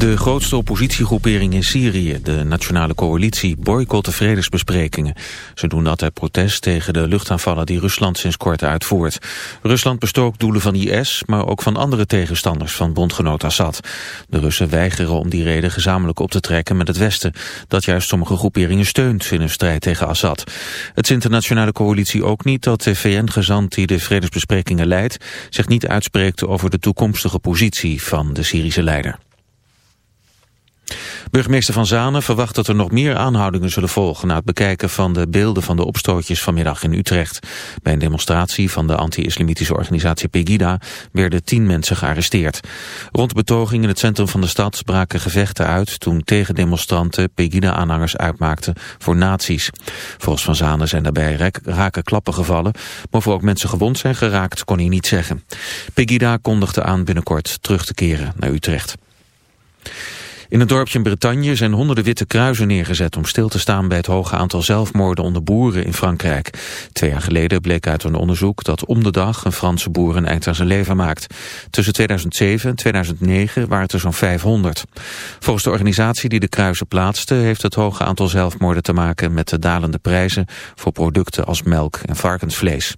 De grootste oppositiegroepering in Syrië, de Nationale Coalitie, boycott de vredesbesprekingen. Ze doen dat uit protest tegen de luchtaanvallen die Rusland sinds kort uitvoert. Rusland bestookt doelen van IS, maar ook van andere tegenstanders van bondgenoot Assad. De Russen weigeren om die reden gezamenlijk op te trekken met het Westen, dat juist sommige groeperingen steunt in hun strijd tegen Assad. Het internationale coalitie ook niet dat de VN-gezant die de vredesbesprekingen leidt, zich niet uitspreekt over de toekomstige positie van de Syrische leider. Burgemeester Van Zanen verwacht dat er nog meer aanhoudingen zullen volgen... na het bekijken van de beelden van de opstootjes vanmiddag in Utrecht. Bij een demonstratie van de anti-islamitische organisatie Pegida... werden tien mensen gearresteerd. Rond de betoging in het centrum van de stad braken gevechten uit... toen tegendemonstranten Pegida-aanhangers uitmaakten voor nazi's. Volgens Van Zanen zijn daarbij raken klappen gevallen... maar of ook mensen gewond zijn geraakt kon hij niet zeggen. Pegida kondigde aan binnenkort terug te keren naar Utrecht. In het dorpje in Bretagne zijn honderden witte kruisen neergezet om stil te staan bij het hoge aantal zelfmoorden onder boeren in Frankrijk. Twee jaar geleden bleek uit een onderzoek dat om de dag een Franse boer een eind aan zijn leven maakt. Tussen 2007 en 2009 waren het er zo'n 500. Volgens de organisatie die de kruisen plaatste heeft het hoge aantal zelfmoorden te maken met de dalende prijzen voor producten als melk en varkensvlees.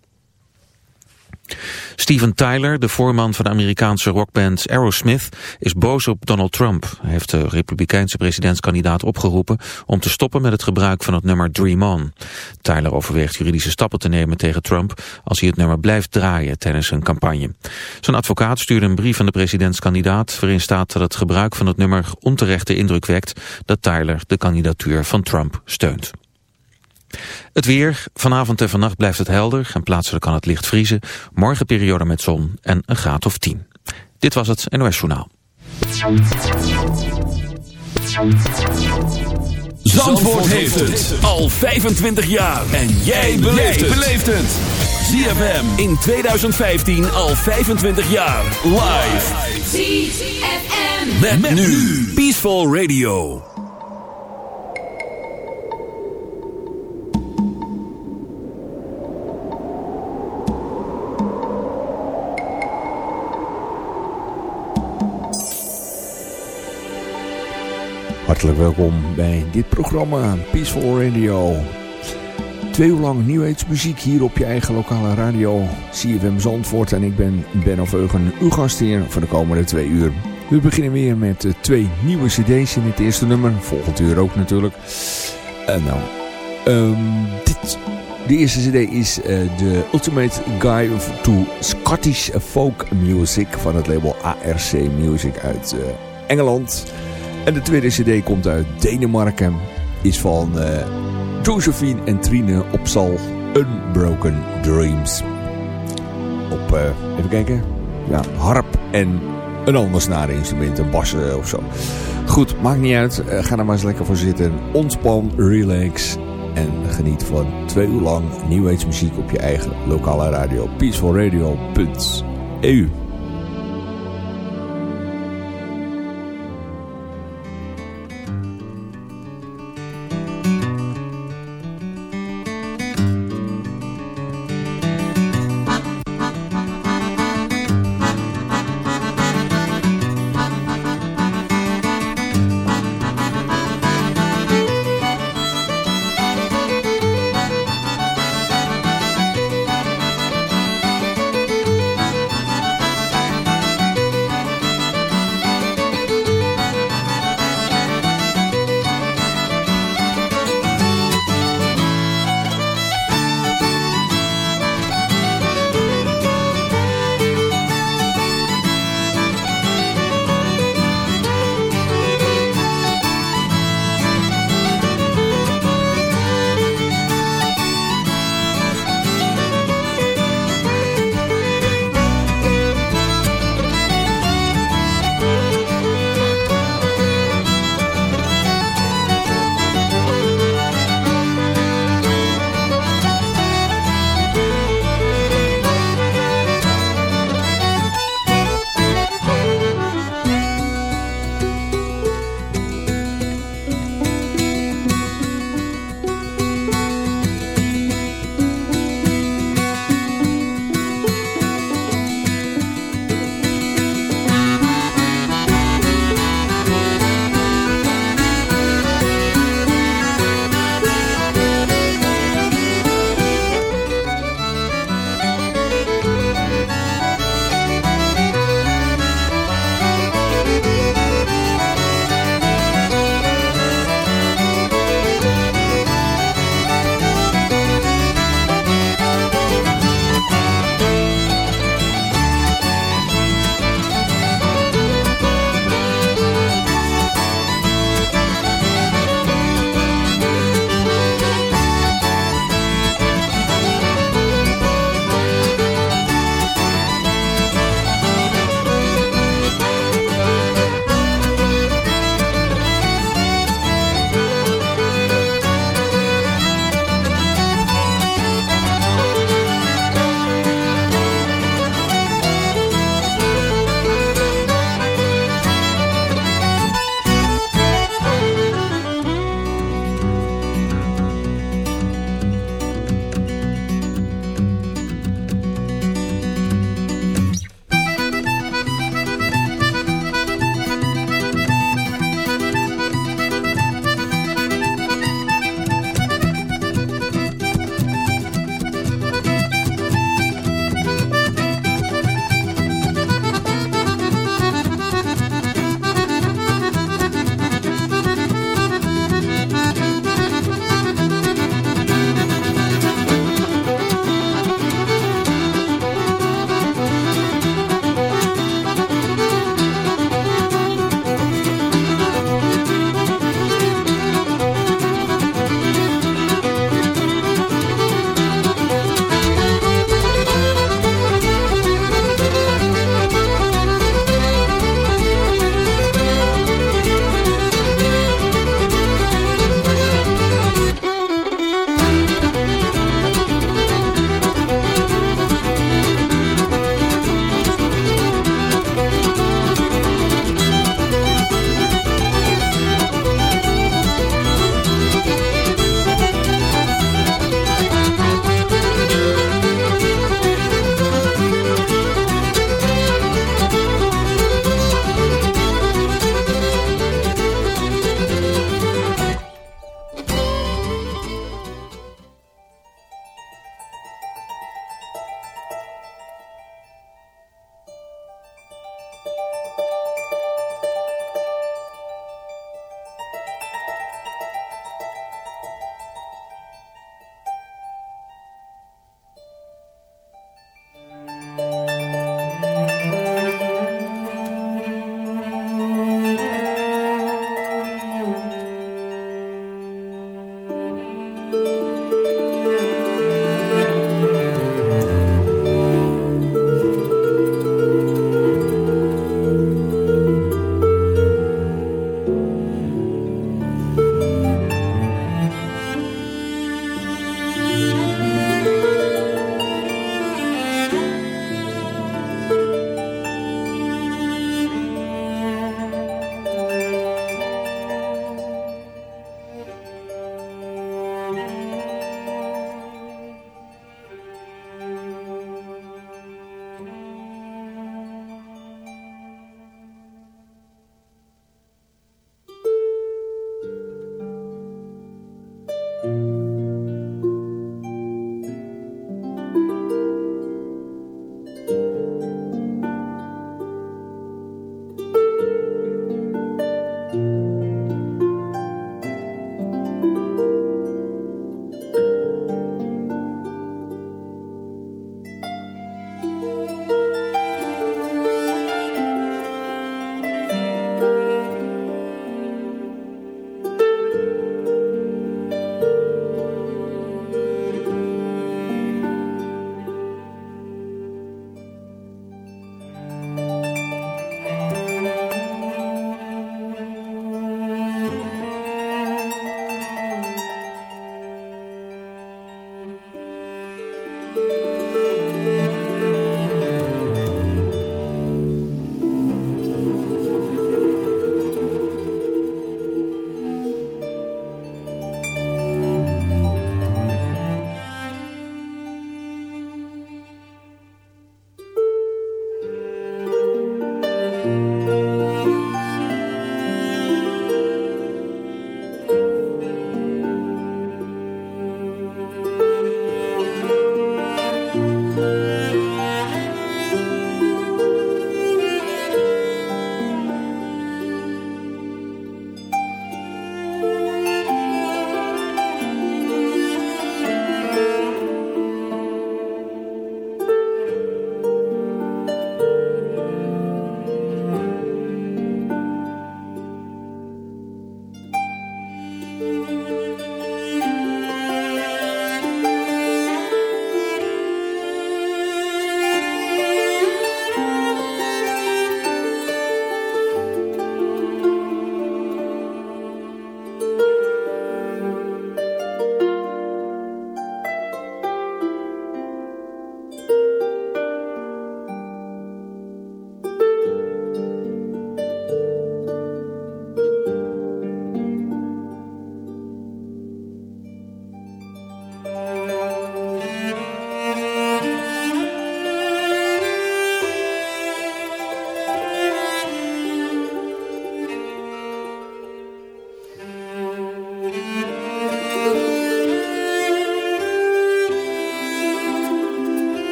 Steven Tyler, de voorman van de Amerikaanse rockband Aerosmith, is boos op Donald Trump. Hij heeft de republikeinse presidentskandidaat opgeroepen om te stoppen met het gebruik van het nummer Dream On. Tyler overweegt juridische stappen te nemen tegen Trump als hij het nummer blijft draaien tijdens zijn campagne. Zijn advocaat stuurde een brief aan de presidentskandidaat waarin staat dat het gebruik van het nummer onterechte indruk wekt dat Tyler de kandidatuur van Trump steunt. Het weer. Vanavond en vannacht blijft het helder en plaatselijk kan het licht vriezen. Morgen periode met zon en een graad of 10. Dit was het NOS Journaal. Zandvoort heeft het al 25 jaar. En jij beleeft het. ZFM in 2015 al 25 jaar. Live. ZFM. Met, nu. Peaceful Radio. Hartelijk welkom bij dit programma Peaceful Radio. Twee uur lang muziek hier op je eigen lokale radio CFM Zandvoort. En ik ben Ben Veugen, uw gastheer voor de komende twee uur. We beginnen weer met twee nieuwe cd's in het eerste nummer. Volgend uur ook natuurlijk. En nou, um, dit, de eerste cd is uh, de Ultimate Guide to Scottish Folk Music van het label ARC Music uit uh, Engeland. En de tweede cd komt uit Denemarken. Is van uh, Josephine en Trine Opsal. Unbroken Dreams. Op, uh, even kijken. Ja, harp en een ander snareninstrument. Een bas uh, of zo. Goed, maakt niet uit. ga er maar eens lekker voor zitten. Ontspan, relax. En geniet van twee uur lang New muziek op je eigen lokale radio. peacefulradio.eu